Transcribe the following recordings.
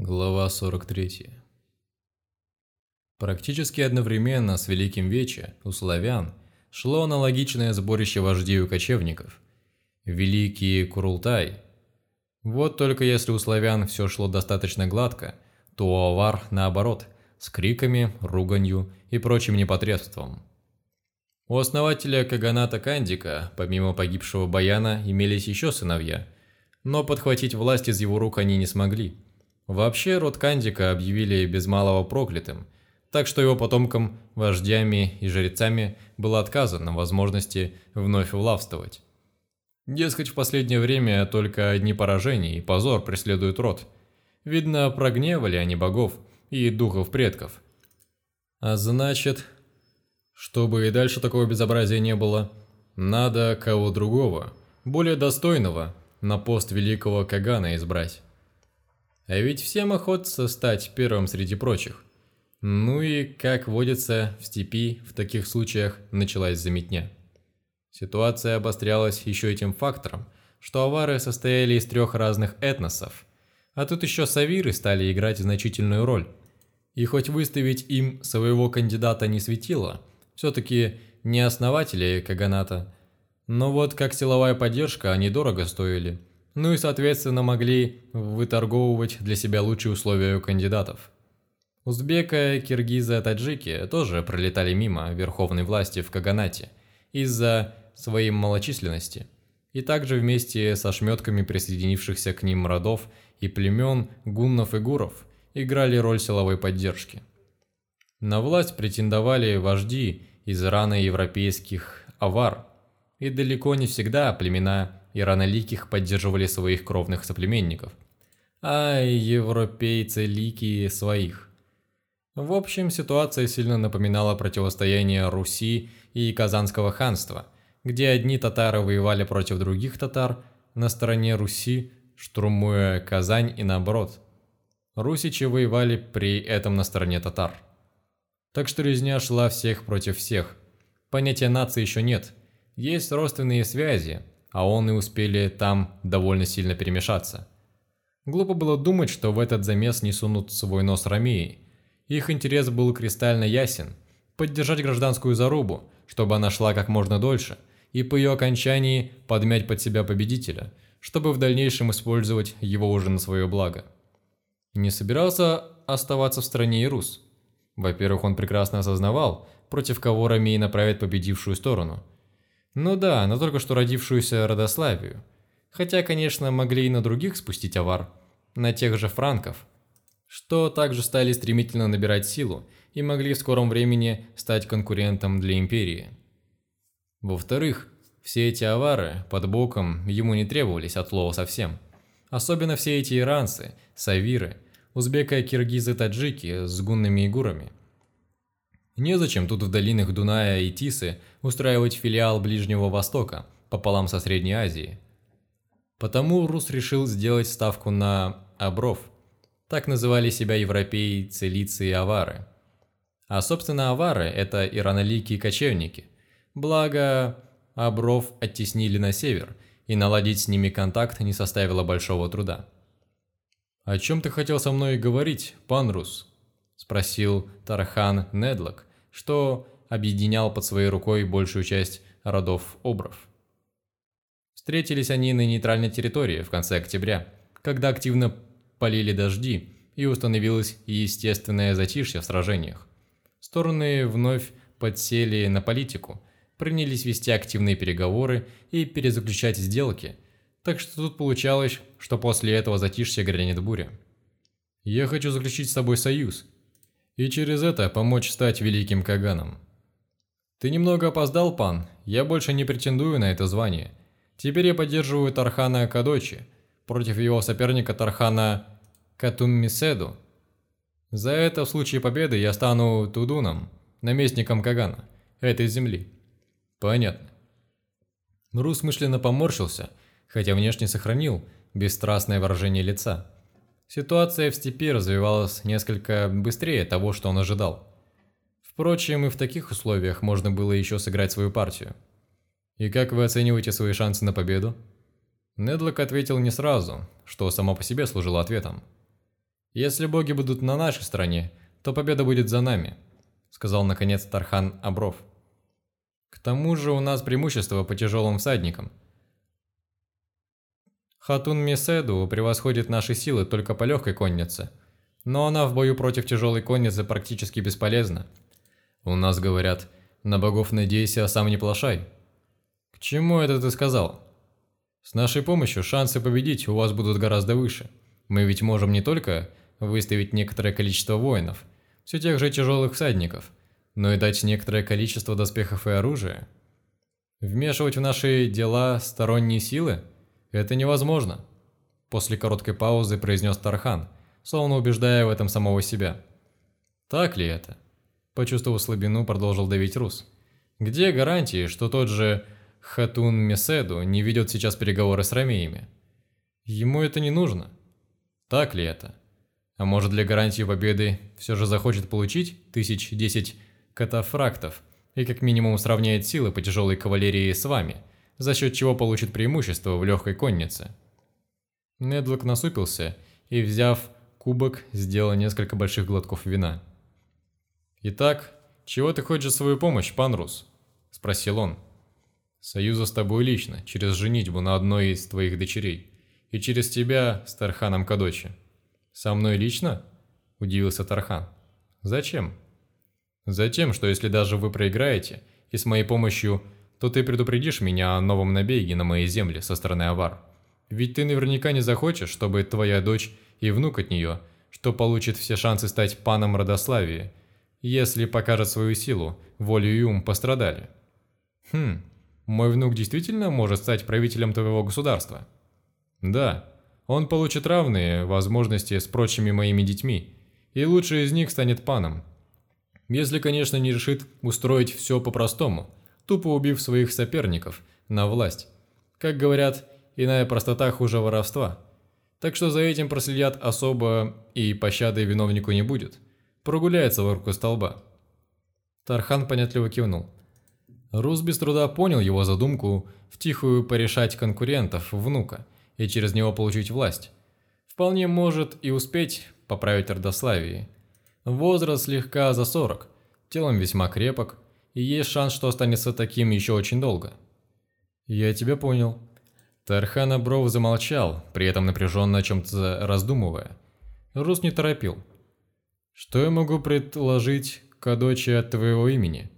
Глава 43 Практически одновременно с Великим Вече у славян шло аналогичное сборище вождей у кочевников – Великий Курултай. Вот только если у славян все шло достаточно гладко, то у авар наоборот, с криками, руганью и прочим непотребством. У основателя Каганата Кандика, помимо погибшего Баяна, имелись еще сыновья, но подхватить власть из его рук они не смогли – Вообще, род Кандика объявили без малого проклятым, так что его потомкам, вождями и жрецами было отказано возможности вновь влавствовать. Дескать, в последнее время только одни поражения и позор преследуют род. Видно, прогневали они богов и духов предков. А значит, чтобы и дальше такого безобразия не было, надо кого другого, более достойного, на пост великого Кагана избрать. А ведь всем охотится стать первым среди прочих. Ну и, как водится, в степи в таких случаях началась заметня. Ситуация обострялась еще этим фактором, что авары состояли из трех разных этносов, а тут еще савиры стали играть значительную роль. И хоть выставить им своего кандидата не светило, все-таки не основатели Каганата, но вот как силовая поддержка они дорого стоили – ну и, соответственно, могли выторговывать для себя лучшие условия у кандидатов. Узбека, киргизы, таджики тоже пролетали мимо верховной власти в Каганате из-за своей малочисленности, и также вместе со шметками присоединившихся к ним родов и племен гуннов и гуров играли роль силовой поддержки. На власть претендовали вожди из рано европейских авар, и далеко не всегда племена и раноликих поддерживали своих кровных соплеменников, а европейцы ликие своих. В общем, ситуация сильно напоминала противостояние Руси и Казанского ханства, где одни татары воевали против других татар на стороне Руси, штурмуя Казань и наоборот. Русичи воевали при этом на стороне татар. Так что резня шла всех против всех. Понятия нации еще нет. Есть родственные связи, а он и успели там довольно сильно перемешаться. Глупо было думать, что в этот замес не сунут свой нос Ромеи. Их интерес был кристально ясен – поддержать гражданскую зарубу, чтобы она шла как можно дольше, и по ее окончании подмять под себя победителя, чтобы в дальнейшем использовать его уже на свое благо. Не собирался оставаться в стране и Рус. Во-первых, он прекрасно осознавал, против кого Ромей направит победившую сторону – ну да, на только что родившуюся Родославию. Хотя, конечно, могли и на других спустить авар, на тех же франков, что также стали стремительно набирать силу и могли в скором времени стать конкурентом для империи. Во-вторых, все эти авары под боком ему не требовались от слова совсем. Особенно все эти иранцы, савиры, узбеко-киргизы-таджики с гунными и гурами – Незачем тут в долинах Дуная и Тисы устраивать филиал Ближнего Востока пополам со Средней Азией. Потому Рус решил сделать ставку на Абров. Так называли себя европейцы, лицы и авары. А собственно авары – это ираноликие кочевники. Благо, Абров оттеснили на север, и наладить с ними контакт не составило большого труда. «О чем ты хотел со мной говорить, пан Рус?» – спросил Тархан Недлок, что объединял под своей рукой большую часть родов Обров. Встретились они на нейтральной территории в конце октября, когда активно полили дожди и установилось естественное затишье в сражениях. Стороны вновь подсели на политику, принялись вести активные переговоры и перезаключать сделки, так что тут получалось, что после этого затишья грянет буря. «Я хочу заключить с тобой союз», и через это помочь стать великим Каганом. Ты немного опоздал, пан, я больше не претендую на это звание. Теперь я поддерживаю Тархана Кадочи против его соперника Тархана Катуммиседу. За это в случае победы я стану Тудуном, наместником Кагана, этой земли. Понятно. Рус мысленно поморщился, хотя внешне сохранил бесстрастное выражение лица. Ситуация в степи развивалась несколько быстрее того, что он ожидал. Впрочем, и в таких условиях можно было еще сыграть свою партию. «И как вы оцениваете свои шансы на победу?» Недлок ответил не сразу, что само по себе служило ответом. «Если боги будут на нашей стороне, то победа будет за нами», — сказал наконец Тархан Абров. «К тому же у нас преимущество по тяжелым всадникам. Хатун Меседу превосходит наши силы только по легкой коннице, но она в бою против тяжелой конницы практически бесполезна. У нас говорят, на богов надейся, а сам не плашай. К чему это ты сказал? С нашей помощью шансы победить у вас будут гораздо выше. Мы ведь можем не только выставить некоторое количество воинов, все тех же тяжелых всадников, но и дать некоторое количество доспехов и оружия. Вмешивать в наши дела сторонние силы – это невозможно. После короткой паузы произнес Тархан, словно убеждая в этом самого себя. Так ли это? Почувствовав слабину, продолжил давить Рус. Где гарантии, что тот же Хатун Меседу не ведет сейчас переговоры с ромеями? Ему это не нужно. Так ли это? А может для гарантии победы все же захочет получить тысяч десять катафрактов и как минимум сравняет силы по тяжелой кавалерии с вами, за счет чего получит преимущество в легкой коннице. Недлок насупился и, взяв кубок, сделал несколько больших глотков вина. «Итак, чего ты хочешь свою помощь, пан Рус?» – спросил он. «Союза с тобой лично, через женитьбу на одной из твоих дочерей, и через тебя с Тарханом Кадочи». «Со мной лично?» – удивился Тархан. «Зачем?» «Затем, что если даже вы проиграете, и с моей помощью, то ты предупредишь меня о новом набеге на мои земли со стороны Авар. Ведь ты наверняка не захочешь, чтобы твоя дочь и внук от нее, что получит все шансы стать паном Родославии, если покажет свою силу, волю и ум пострадали. Хм, мой внук действительно может стать правителем твоего государства? Да, он получит равные возможности с прочими моими детьми, и лучший из них станет паном. Если, конечно, не решит устроить все по-простому, тупо убив своих соперников на власть. Как говорят, иная простота хуже воровства. Так что за этим проследят особо и пощады виновнику не будет прогуляется вокруг столба. Тархан понятливо кивнул. Рус без труда понял его задумку втихую порешать конкурентов внука и через него получить власть. Вполне может и успеть поправить родославие. Возраст слегка за 40, телом весьма крепок, и есть шанс, что останется таким еще очень долго. «Я тебя понял». Тархан Абров замолчал, при этом напряженно о чем-то раздумывая. Рус не торопил. Что я могу предложить Кадочи от твоего имени?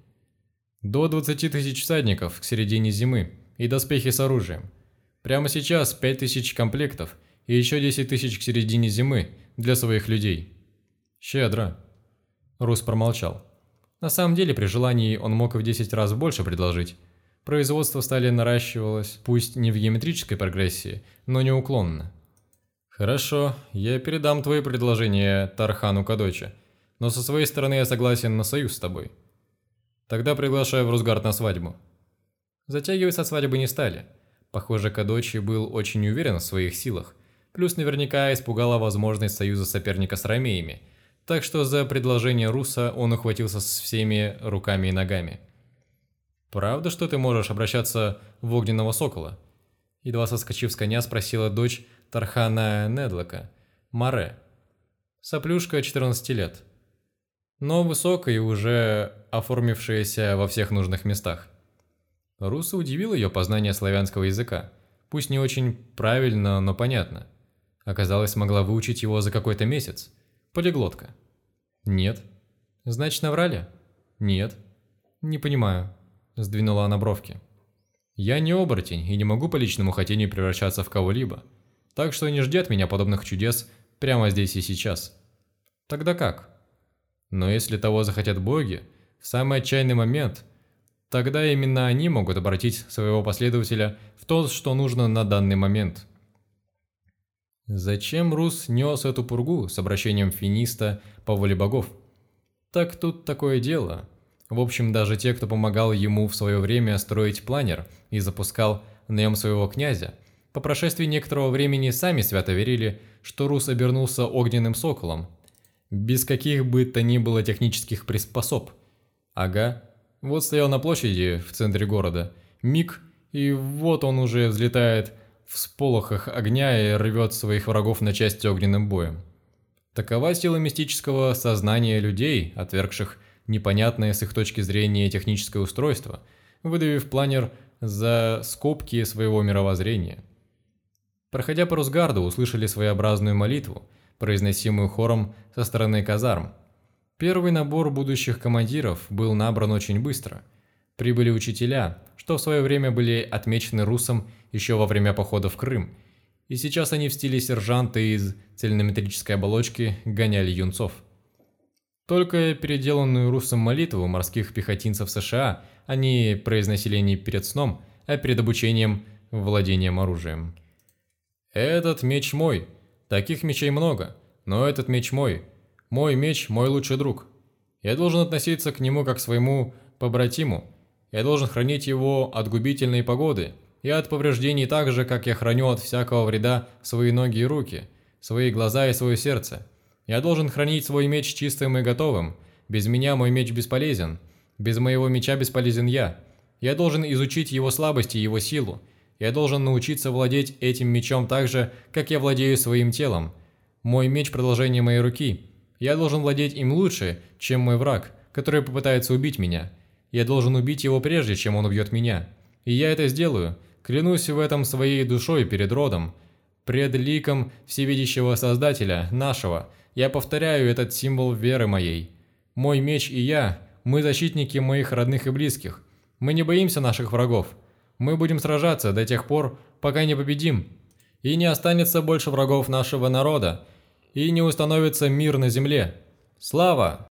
До 20 тысяч всадников к середине зимы и доспехи с оружием. Прямо сейчас 5 тысяч комплектов и еще 10 тысяч к середине зимы для своих людей. Щедро. Рус промолчал. На самом деле, при желании он мог и в 10 раз больше предложить. Производство стали наращивалось, пусть не в геометрической прогрессии, но неуклонно. «Хорошо, я передам твои предложения Тархану Кадочи, но со своей стороны я согласен на союз с тобой. Тогда приглашаю в Русгард на свадьбу». Затягивать со свадьбы не стали. Похоже, Кадочи был очень уверен в своих силах, плюс наверняка испугала возможность союза соперника с ромеями, так что за предложение Руса он ухватился с всеми руками и ногами. «Правда, что ты можешь обращаться в огненного сокола?» Едва соскочив с коня, спросила дочь Тархана Недлока, Маре. Соплюшка 14 лет. Но высокая уже оформившаяся во всех нужных местах. Руса удивил ее познание славянского языка. Пусть не очень правильно, но понятно. Оказалось, смогла выучить его за какой-то месяц. Полиглотка. Нет. Значит, наврали? Нет. Не понимаю. Сдвинула она бровки. Я не оборотень и не могу по личному хотению превращаться в кого-либо. Так что не жди меня подобных чудес прямо здесь и сейчас. Тогда как? Но если того захотят боги, в самый отчаянный момент, тогда именно они могут обратить своего последователя в то, что нужно на данный момент. Зачем Рус нес эту пургу с обращением финиста по воле богов? Так тут такое дело. В общем, даже те, кто помогал ему в свое время строить планер и запускал на нем своего князя – по прошествии некоторого времени сами свято верили, что Рус обернулся огненным соколом. Без каких бы то ни было технических приспособ. Ага, вот стоял на площади в центре города, миг, и вот он уже взлетает в сполохах огня и рвет своих врагов на части огненным боем. Такова сила мистического сознания людей, отвергших непонятное с их точки зрения техническое устройство, выдавив планер за скобки своего мировоззрения. Проходя по Русгарду, услышали своеобразную молитву, произносимую хором со стороны казарм. Первый набор будущих командиров был набран очень быстро. Прибыли учителя, что в свое время были отмечены русом еще во время похода в Крым – и сейчас они в стиле сержанта из цельнометрической оболочки гоняли юнцов. Только переделанную русом молитву морских пехотинцев США они произносили не перед сном, а перед обучением владением оружием. «Этот меч мой. Таких мечей много, но этот меч мой. Мой меч – мой лучший друг. Я должен относиться к нему как к своему побратиму. Я должен хранить его от губительной погоды – и от повреждений так же, как я храню от всякого вреда свои ноги и руки, свои глаза и свое сердце. Я должен хранить свой меч чистым и готовым. Без меня мой меч бесполезен. Без моего меча бесполезен я. Я должен изучить его слабости и его силу. Я должен научиться владеть этим мечом так же, как я владею своим телом. Мой меч – продолжение моей руки. Я должен владеть им лучше, чем мой враг, который попытается убить меня. Я должен убить его прежде, чем он убьет меня. И я это сделаю – Клянусь в этом своей душой перед родом, пред ликом всевидящего Создателя нашего. Я повторяю этот символ веры моей. Мой меч и я, мы защитники моих родных и близких. Мы не боимся наших врагов. Мы будем сражаться до тех пор, пока не победим. И не останется больше врагов нашего народа, и не установится мир на земле. Слава!